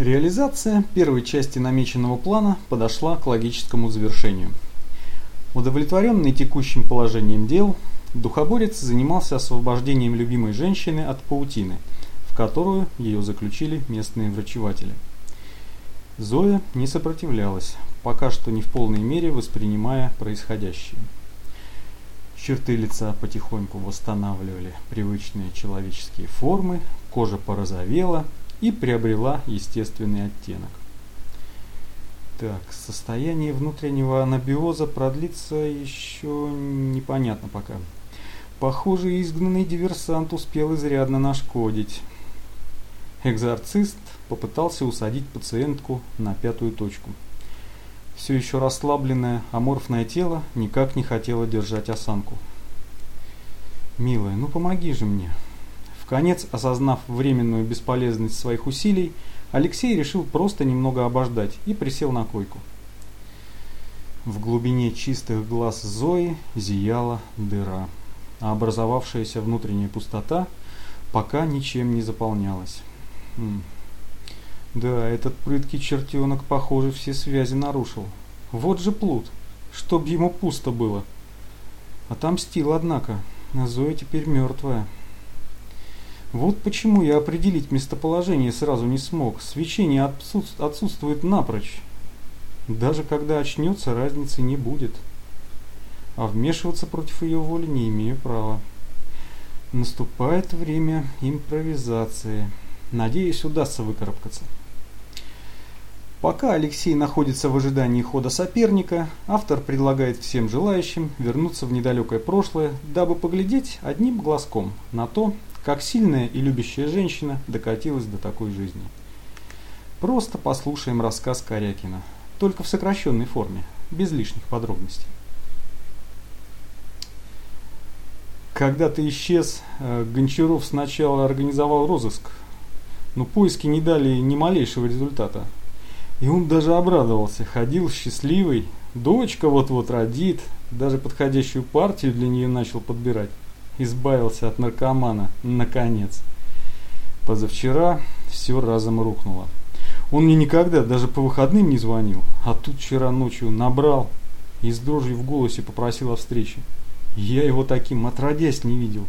Реализация первой части намеченного плана подошла к логическому завершению. Удовлетворенный текущим положением дел, духоборец занимался освобождением любимой женщины от паутины, в которую ее заключили местные врачеватели. Зоя не сопротивлялась, пока что не в полной мере воспринимая происходящее. Черты лица потихоньку восстанавливали привычные человеческие формы, кожа порозовела и приобрела естественный оттенок. Так, состояние внутреннего анабиоза продлится еще непонятно пока. Похоже, изгнанный диверсант успел изрядно нашкодить. Экзорцист попытался усадить пациентку на пятую точку. Все еще расслабленное, аморфное тело никак не хотело держать осанку. «Милая, ну помоги же мне!» Конец, осознав временную бесполезность своих усилий, Алексей решил просто немного обождать и присел на койку. В глубине чистых глаз Зои зияла дыра, а образовавшаяся внутренняя пустота пока ничем не заполнялась. Хм. Да, этот прыткий чертенок, похоже, все связи нарушил. Вот же плут, чтоб ему пусто было. Отомстил, однако. Зоя теперь мертвая. Вот почему я определить местоположение сразу не смог. Свечение отсутствует напрочь. Даже когда очнется, разницы не будет. А вмешиваться против ее воли не имею права. Наступает время импровизации. Надеюсь, удастся выкарабкаться. Пока Алексей находится в ожидании хода соперника, автор предлагает всем желающим вернуться в недалекое прошлое, дабы поглядеть одним глазком на то, как сильная и любящая женщина докатилась до такой жизни. Просто послушаем рассказ Корякина, только в сокращенной форме, без лишних подробностей. Когда ты исчез, э, Гончаров сначала организовал розыск, но поиски не дали ни малейшего результата. И он даже обрадовался, ходил счастливый, дочка вот-вот родит, даже подходящую партию для нее начал подбирать. Избавился от наркомана, наконец. Позавчера все разом рухнуло. Он мне никогда, даже по выходным не звонил, а тут вчера ночью набрал и с дрожью в голосе попросил о встрече. Я его таким отродясь не видел.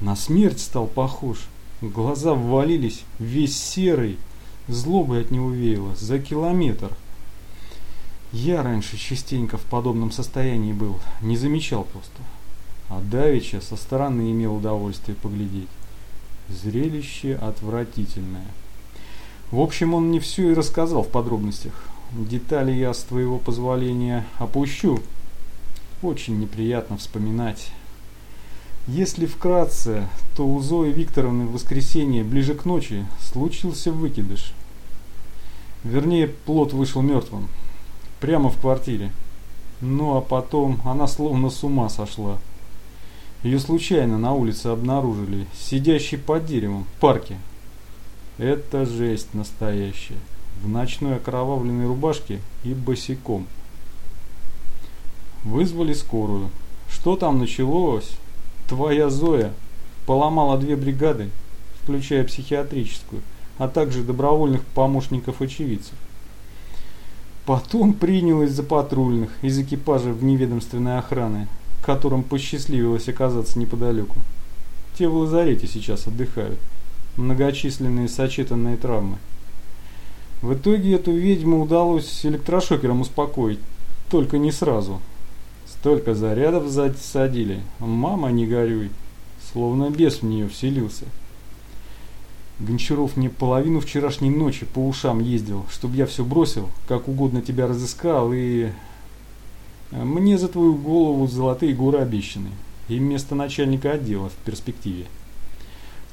На смерть стал похож. Глаза ввалились, весь серый, Злобой от него веяло за километр. Я раньше частенько в подобном состоянии был, не замечал просто. А Давича со стороны имел удовольствие поглядеть. Зрелище отвратительное. В общем, он мне все и рассказал в подробностях. Детали я, с твоего позволения, опущу. Очень неприятно вспоминать. Если вкратце, то у Зои Викторовны в воскресенье ближе к ночи случился выкидыш. Вернее, плод вышел мертвым. Прямо в квартире. Ну а потом она словно с ума сошла. Ее случайно на улице обнаружили, сидящей под деревом в парке. Это жесть настоящая. В ночной окровавленной рубашке и босиком. Вызвали скорую. Что там началось? Твоя Зоя поломала две бригады, включая психиатрическую, а также добровольных помощников очевидцев. Потом принялась за патрульных из экипажа в неведомственной охраны, которым посчастливилось оказаться неподалеку. Те в лазарете сейчас отдыхают. Многочисленные сочетанные травмы. В итоге эту ведьму удалось электрошокером успокоить, только не сразу – Столько зарядов сзади садили. Мама, не горюй. Словно бес в нее вселился. Гончаров мне половину вчерашней ночи по ушам ездил, чтобы я все бросил, как угодно тебя разыскал и... Мне за твою голову золотые горы обещаны. И место начальника отдела в перспективе.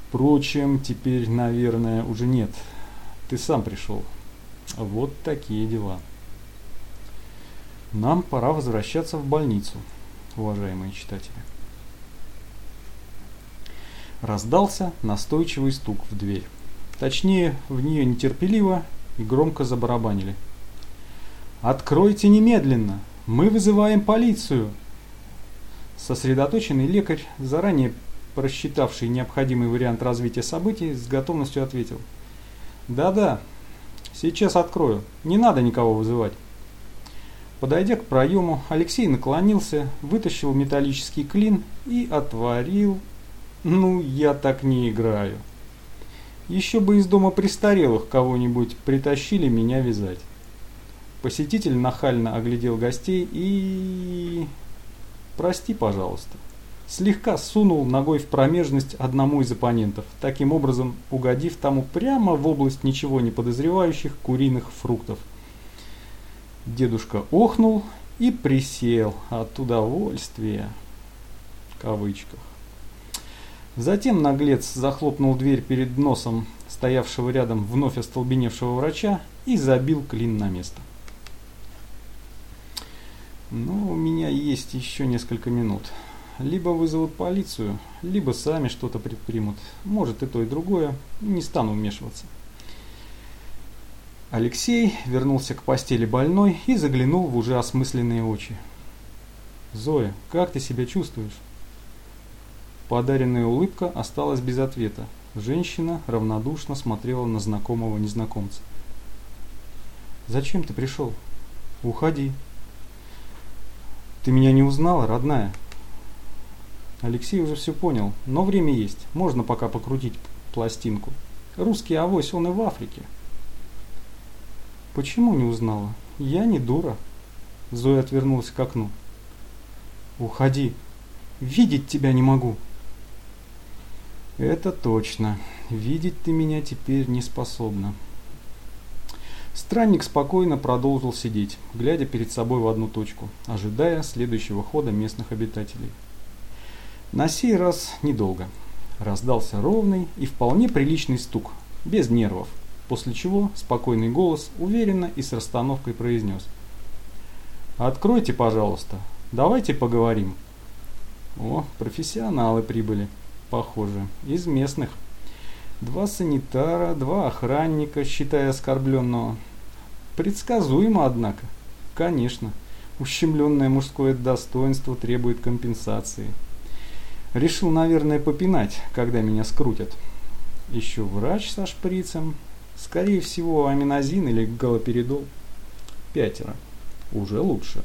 Впрочем, теперь, наверное, уже нет. Ты сам пришел. Вот такие дела. Нам пора возвращаться в больницу, уважаемые читатели. Раздался настойчивый стук в дверь. Точнее, в нее нетерпеливо и громко забарабанили. «Откройте немедленно! Мы вызываем полицию!» Сосредоточенный лекарь, заранее просчитавший необходимый вариант развития событий, с готовностью ответил. «Да-да, Сейчас открою. Не надо никого вызывать. Подойдя к проему, Алексей наклонился, вытащил металлический клин и отворил... Ну, я так не играю. Еще бы из дома престарелых кого-нибудь притащили меня вязать. Посетитель нахально оглядел гостей и... Прости, пожалуйста. Слегка сунул ногой в промежность одному из оппонентов, таким образом угодив тому прямо в область ничего не подозревающих куриных фруктов. Дедушка охнул и присел от удовольствия. В кавычках. Затем наглец захлопнул дверь перед носом стоявшего рядом вновь остолбеневшего врача и забил клин на место. Ну, у меня есть еще несколько минут. Либо вызовут полицию, либо сами что-то предпримут. Может и то, и другое. Не стану вмешиваться. Алексей вернулся к постели больной и заглянул в уже осмысленные очи. «Зоя, как ты себя чувствуешь?» Подаренная улыбка осталась без ответа. Женщина равнодушно смотрела на знакомого незнакомца. «Зачем ты пришел?» «Уходи». «Ты меня не узнала, родная?» Алексей уже все понял, но время есть, можно пока покрутить пластинку. Русский авось, он и в Африке. Почему не узнала? Я не дура. Зоя отвернулась к окну. Уходи. Видеть тебя не могу. Это точно. Видеть ты меня теперь не способна. Странник спокойно продолжил сидеть, глядя перед собой в одну точку, ожидая следующего хода местных обитателей. На сей раз недолго. Раздался ровный и вполне приличный стук, без нервов, после чего спокойный голос уверенно и с расстановкой произнес. «Откройте, пожалуйста, давайте поговорим». О, профессионалы прибыли, похоже, из местных. Два санитара, два охранника, считая оскорбленного. Предсказуемо, однако. Конечно, ущемленное мужское достоинство требует компенсации. Решил, наверное, попинать, когда меня скрутят. Еще врач со шприцем, Скорее всего, аминозин или галоперидол. Пятеро. Уже лучше.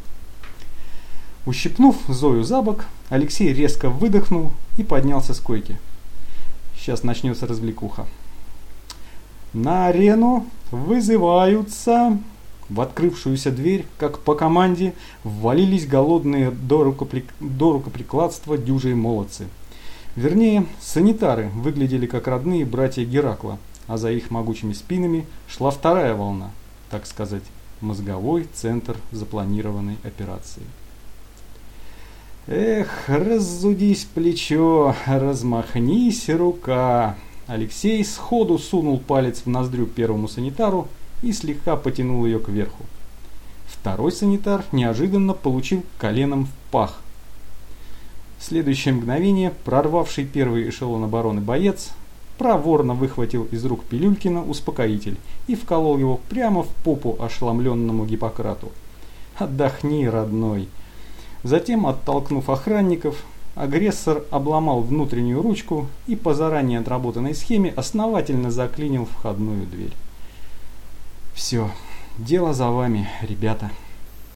Ущипнув Зою за бок, Алексей резко выдохнул и поднялся с койки. Сейчас начнется развлекуха. На арену вызываются... В открывшуюся дверь, как по команде, ввалились голодные до, рукоприк... до рукоприкладства дюжие молодцы. Вернее, санитары выглядели как родные братья Геракла – а за их могучими спинами шла вторая волна, так сказать, мозговой центр запланированной операции. Эх, разудись плечо, размахнись рука. Алексей сходу сунул палец в ноздрю первому санитару и слегка потянул ее кверху. Второй санитар неожиданно получил коленом в пах. В следующее мгновение прорвавший первый эшелон обороны боец проворно выхватил из рук Пилюлькина успокоитель и вколол его прямо в попу ошеломленному Гиппократу. «Отдохни, родной!» Затем, оттолкнув охранников, агрессор обломал внутреннюю ручку и по заранее отработанной схеме основательно заклинил входную дверь. «Все, дело за вами, ребята».